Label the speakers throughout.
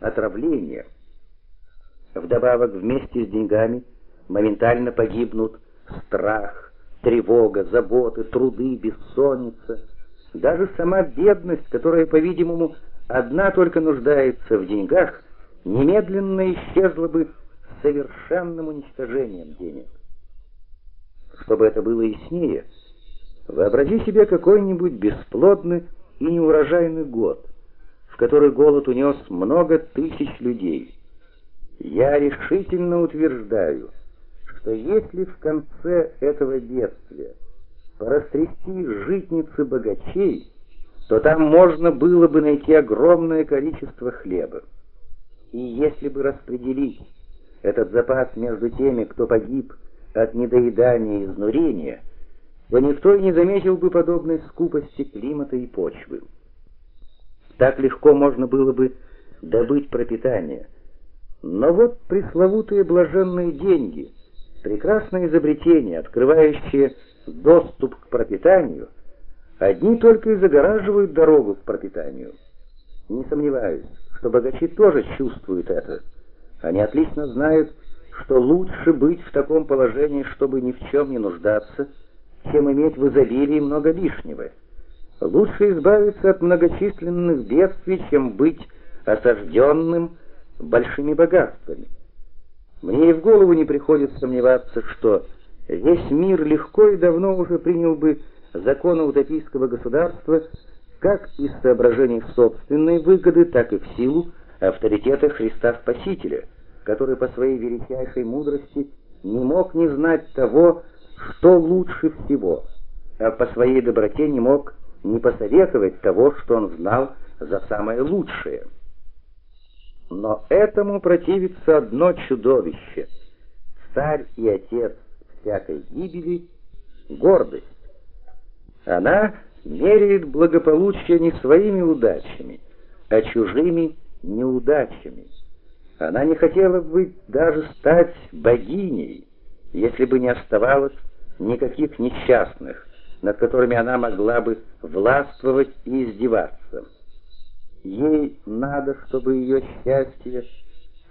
Speaker 1: отравление. Вдобавок вместе с деньгами моментально погибнут страх, тревога, заботы, труды, бессонница, даже сама бедность, которая, по-видимому, одна только нуждается в деньгах, немедленно исчезла бы совершенным уничтожением денег. Чтобы это было яснее, вообрази себе какой-нибудь бесплодный и неурожайный год, который голод унес много тысяч людей. Я решительно утверждаю, что если в конце этого бедствия порастрясти житницы богачей, то там можно было бы найти огромное количество хлеба. И если бы распределить этот запас между теми, кто погиб от недоедания и изнурения, то никто и не заметил бы подобной скупости климата и почвы. Так легко можно было бы добыть пропитание. Но вот пресловутые блаженные деньги, прекрасное изобретение, открывающее доступ к пропитанию, одни только и загораживают дорогу к пропитанию. Не сомневаюсь, что богачи тоже чувствуют это. Они отлично знают, что лучше быть в таком положении, чтобы ни в чем не нуждаться, чем иметь в изобилии много лишнего. Лучше избавиться от многочисленных бедствий, чем быть осажденным большими богатствами. Мне и в голову не приходит сомневаться, что весь мир легко и давно уже принял бы законы утопийского государства как из соображений собственной выгоды, так и в силу авторитета Христа Спасителя, который по своей величайшей мудрости не мог не знать того, что лучше всего, а по своей доброте не мог не посоветовать того, что он знал за самое лучшее. Но этому противится одно чудовище, царь и отец всякой гибели — гордость. Она меряет благополучие не своими удачами, а чужими неудачами. Она не хотела бы даже стать богиней, если бы не оставалось никаких несчастных, над которыми она могла бы властвовать и издеваться. Ей надо, чтобы ее счастье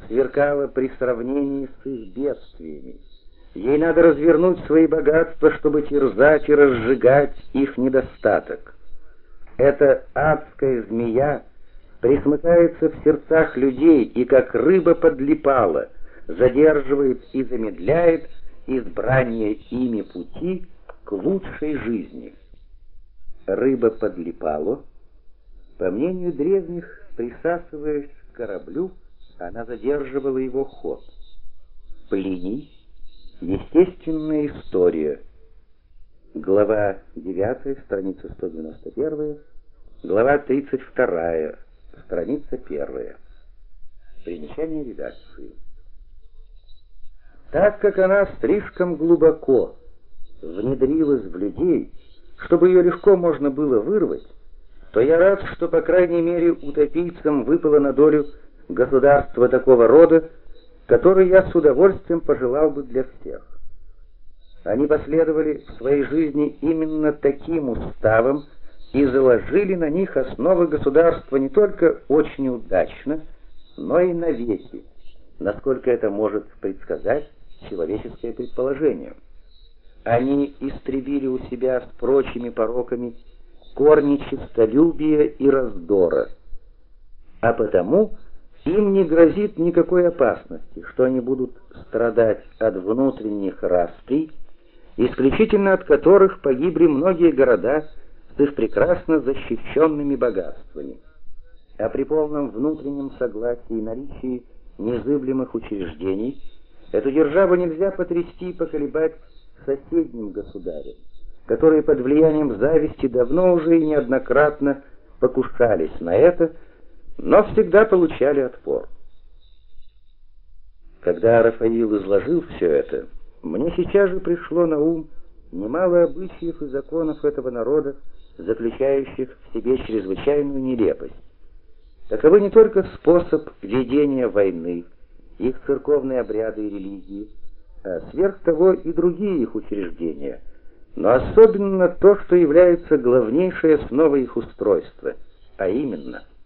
Speaker 1: сверкало при сравнении с их бедствиями. Ей надо развернуть свои богатства, чтобы терзать и разжигать их недостаток. Эта адская змея присмыкается в сердцах людей и, как рыба подлипала, задерживает и замедляет избрание ими пути к лучшей жизни. Рыба подлипала, по мнению древних, присасываясь к кораблю, она задерживала его ход. Плиний Естественная история. Глава 9, страница 191, глава 32, страница 1. Примечание редакции. Так как она слишком глубоко внедрилась в людей, чтобы ее легко можно было вырвать, то я рад, что по крайней мере утопийцам выпало на долю государства такого рода, который я с удовольствием пожелал бы для всех. Они последовали в своей жизни именно таким уставом и заложили на них основы государства не только очень удачно, но и навеки, насколько это может предсказать человеческое предположение. Они истребили у себя с прочими пороками корни честолюбия и раздора, а потому им не грозит никакой опасности, что они будут страдать от внутренних расприй, исключительно от которых погибли многие города с их прекрасно защищенными богатствами. А при полном внутреннем согласии и наличии незыблемых учреждений эту державу нельзя потрясти и поколебать соседним государям, которые под влиянием зависти давно уже и неоднократно покушались на это, но всегда получали отпор. Когда Рафаил изложил все это, мне сейчас же пришло на ум немало обычаев и законов этого народа, заключающих в себе чрезвычайную нелепость. Таковы не только способ ведения войны, их церковные обряды и религии, сверх того и другие их учреждения, но особенно то, что является главнейшей основой их устройства, а именно –